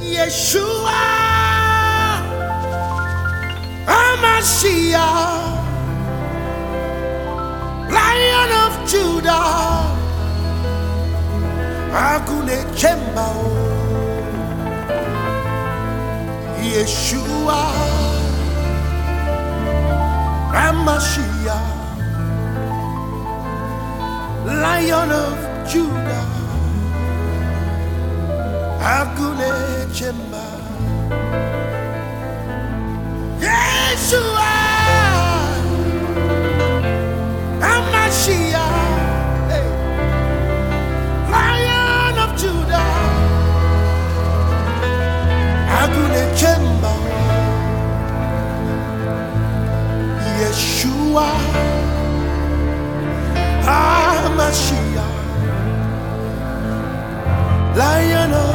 Yeshua, Amashiach, Lion of Judah, Agune Chemba, Yeshua, Amashiach, Lion of Judah, Agune Chemba, Yeshua, Amashiach, Lion of Judah, Agune Chemba, Yeshua, Amashiach, Lion of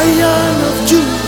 Lion of Judah.